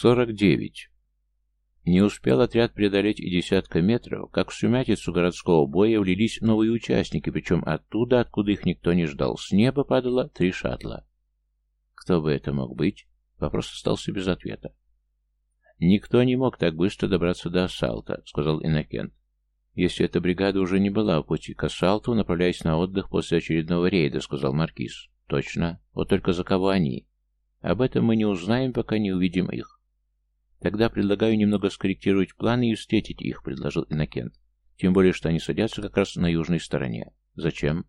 49. Не успел отряд преодолеть и десятка метров, как в сумятицу городского боя влились новые участники, причем оттуда, откуда их никто не ждал. С неба падало три шаттла. Кто бы это мог быть? Вопрос остался без ответа. «Никто не мог так быстро добраться до Ассалта», — сказал Иннокент. «Если эта бригада уже не была в пути к Ассалту, направляясь на отдых после очередного рейда», — сказал Маркиз. «Точно. Вот только за кого они? Об этом мы не узнаем, пока не увидим их. Тогда предлагаю немного скорректировать планы и встретить их, предложил Иннокент. Тем более, что они садятся как раз на южной стороне. Зачем?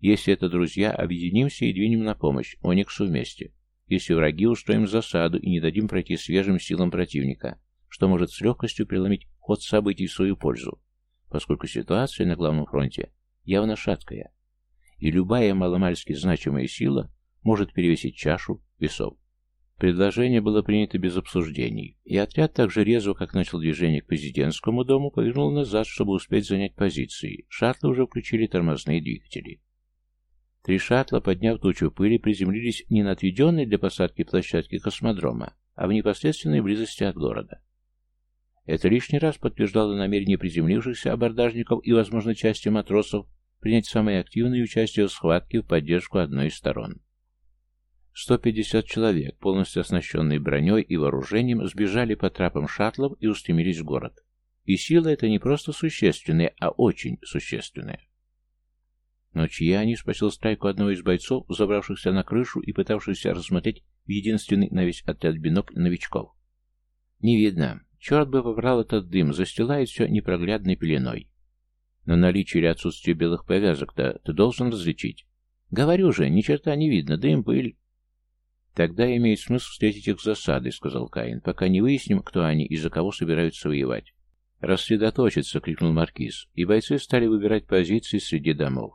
Если это друзья, объединимся и двинем на помощь Ониксу вместе. Если враги, устроим засаду и не дадим пройти свежим силам противника, что может с легкостью преломить ход событий в свою пользу, поскольку ситуация на главном фронте явно шаткая, и любая маломальски значимая сила может перевесить чашу весов. Предложение было принято без обсуждений, и отряд так же резво, как начал движение к президентскому дому, повернул назад, чтобы успеть занять позиции. Шаттлы уже включили тормозные двигатели. Три шаттла, подняв тучу пыли, приземлились не на отведенной для посадки площадке космодрома, а в непосредственной близости от города. Это лишний раз подтверждало намерение приземлившихся абордажников и, возможно, части матросов принять самое активное участие в схватке в поддержку одной из сторон. 150 человек, полностью оснащенные броней и вооружением, сбежали по трапам шаттлов и устремились в город. И сила эта не просто существенная, а очень существенная. Но чьи они, спросил Страйку одного из бойцов, забравшихся на крышу и пытавшихся рассмотреть единственный на весь отряд бинокль новичков. Не видно. Черт бы побрал этот дым, застилает все непроглядной пеленой. Но наличие или отсутствие белых повязок-то ты должен различить. Говорю же, ни черта не видно, дым, пыль. «Тогда имеет смысл встретить их засадой», — сказал Каин, «пока не выясним, кто они и за кого собираются воевать». «Рассредоточиться!» — крикнул Маркиз, и бойцы стали выбирать позиции среди домов.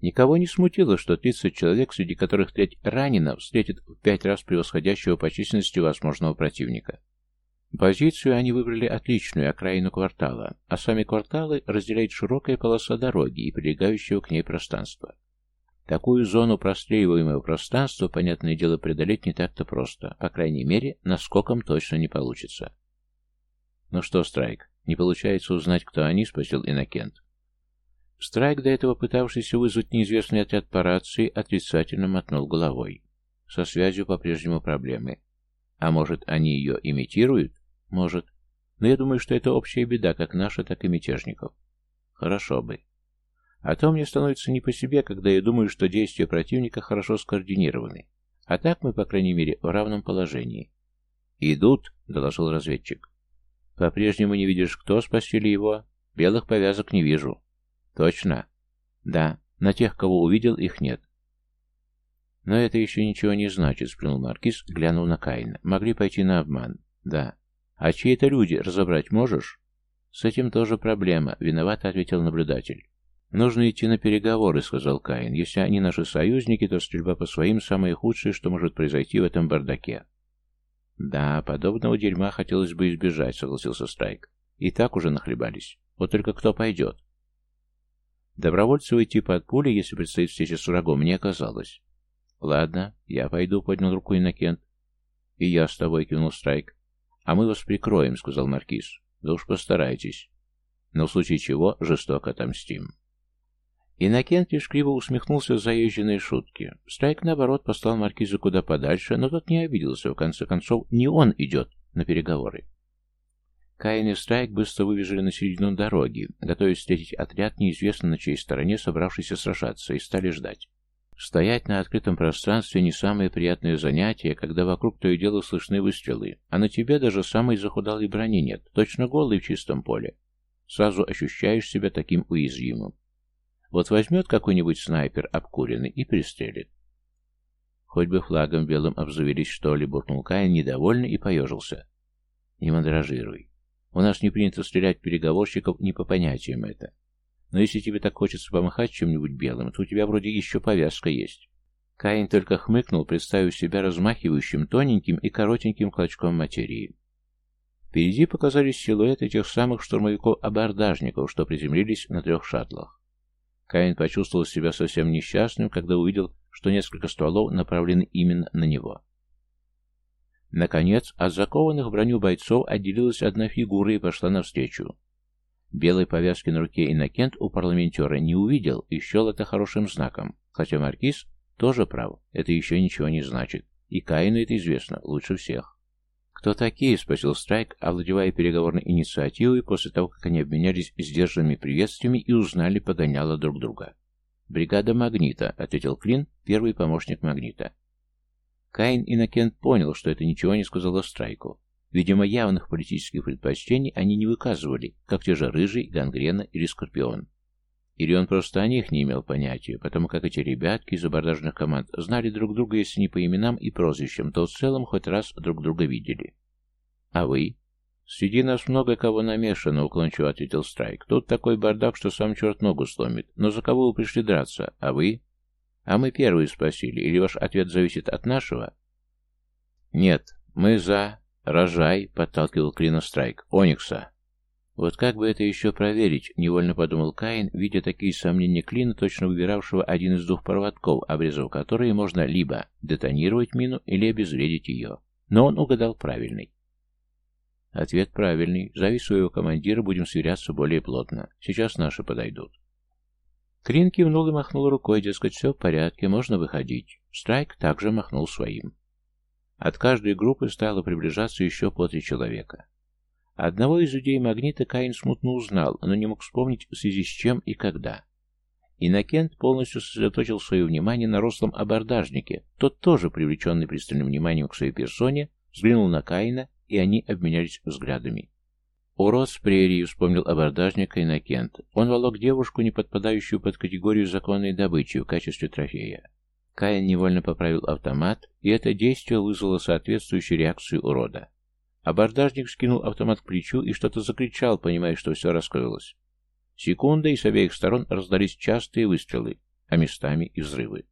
Никого не смутило, что 30 человек, среди которых треть ранено, встретит в пять раз превосходящего по численности возможного противника. Позицию они выбрали отличную, окраину квартала, а сами кварталы разделяет широкая полоса дороги и прилегающего к ней пространства. Такую зону простреливаемого пространства, понятное дело, преодолеть не так-то просто. По крайней мере, наскоком точно не получится. «Ну что, Страйк, не получается узнать, кто они?» — спросил Иннокент. Страйк, до этого пытавшийся вызвать неизвестный отряд по рации, отрицательно мотнул головой. Со связью по-прежнему проблемы. А может, они ее имитируют? Может. Но я думаю, что это общая беда, как наша, так и мятежников. Хорошо бы. А то мне становится не по себе, когда я думаю, что действия противника хорошо скоординированы. А так мы, по крайней мере, в равном положении. «Идут», — доложил разведчик. «По-прежнему не видишь, кто спасили его? Белых повязок не вижу». «Точно?» «Да, на тех, кого увидел, их нет». «Но это еще ничего не значит», — сплюнул Маркиз, глянул на Каина. «Могли пойти на обман». «Да». «А чьи это люди, разобрать можешь?» «С этим тоже проблема», — виновато ответил наблюдатель. «Нужно идти на переговоры», — сказал Каин. «Если они наши союзники, то стрельба по своим — самое худшее, что может произойти в этом бардаке». «Да, подобного дерьма хотелось бы избежать», — согласился Страйк. «И так уже нахлебались. Вот только кто пойдет?» Добровольцев идти под пули, если предстоит встреча с врагом, не оказалось. «Ладно, я пойду», — поднял руку Иннокент. «И я с тобой», — кивнул Страйк. «А мы вас прикроем», — сказал Маркиз. «Да уж постарайтесь. Но в случае чего жестоко отомстим». Иннокент лишь криво усмехнулся заезженной шутки. Страйк, наоборот, послал маркиза куда подальше, но тот не обиделся. В конце концов, не он идет на переговоры. Каин и Страйк быстро выбежали на середину дороги, готовясь встретить отряд неизвестно на чьей стороне, собравшийся сражаться, и стали ждать. Стоять на открытом пространстве не самое приятное занятие, когда вокруг то и дело слышны выстрелы, а на тебе даже самой захудалой брони нет, точно голый в чистом поле. Сразу ощущаешь себя таким уязвимым. Вот возьмет какой-нибудь снайпер обкуренный и пристрелит. Хоть бы флагом белым обзавелись, что ли, буркнул Каин недовольный и поежился. Не мандражируй. У нас не принято стрелять переговорщиков не по понятиям это. Но если тебе так хочется помахать чем-нибудь белым, то у тебя вроде еще повязка есть. Каин только хмыкнул, представив себя размахивающим тоненьким и коротеньким клочком материи. Впереди показались силуэты тех самых штурмовиков-абордажников, что приземлились на трех шаттлах. Каин почувствовал себя совсем несчастным, когда увидел, что несколько стволов направлены именно на него. Наконец, от закованных в броню бойцов отделилась одна фигура и пошла навстречу. Белой повязки на руке Иннокент у парламентера не увидел и счел это хорошим знаком, хотя Маркиз тоже прав, это еще ничего не значит, и Каину это известно лучше всех. «Кто такие?» — спросил Страйк, овладевая переговорной инициативой после того, как они обменялись сдержанными приветствиями и узнали погоняло друг друга. «Бригада Магнита», — ответил Клин, первый помощник Магнита. Каин Иннокент понял, что это ничего не сказало Страйку. Видимо, явных политических предпочтений они не выказывали, как те же Рыжий, Гангрена или Скорпион. Или он просто о них не имел понятия, потому как эти ребятки из абордажных команд знали друг друга, если не по именам и прозвищам, то в целом хоть раз друг друга видели. «А вы?» «Среди нас много кого намешано», — уклончиво ответил Страйк. «Тут такой бардак, что сам черт ногу сломит. Но за кого вы пришли драться? А вы?» «А мы первые спросили. Или ваш ответ зависит от нашего?» «Нет, мы за...» «Рожай», — подталкивал Клина Страйк. «Оникса». Вот как бы это еще проверить, невольно подумал Каин, видя такие сомнения Клина, точно выбиравшего один из двух проводков, обрезав которые можно либо детонировать мину, или обезвредить ее. Но он угадал правильный. Ответ правильный. Зови своего командира, будем сверяться более плотно. Сейчас наши подойдут. Клин кивнул и махнул рукой, дескать, все в порядке, можно выходить. Страйк также махнул своим. От каждой группы стало приближаться еще по три человека. Одного из людей магнита Каин смутно узнал, но не мог вспомнить в связи с чем и когда. Иннокент полностью сосредоточил свое внимание на рослом абордажнике. Тот тоже, привлеченный пристальным вниманием к своей персоне, взглянул на Каина, и они обменялись взглядами. «Урод с прерии», — вспомнил абордажник Иннокент. Он волок девушку, не подпадающую под категорию законной добычи, в качестве трофея. Каин невольно поправил автомат, и это действие вызвало соответствующую реакцию урода. Абордажник скинул автомат к плечу и что-то закричал, понимая, что все раскрылось. Секунда, и с обеих сторон раздались частые выстрелы, а местами и взрывы.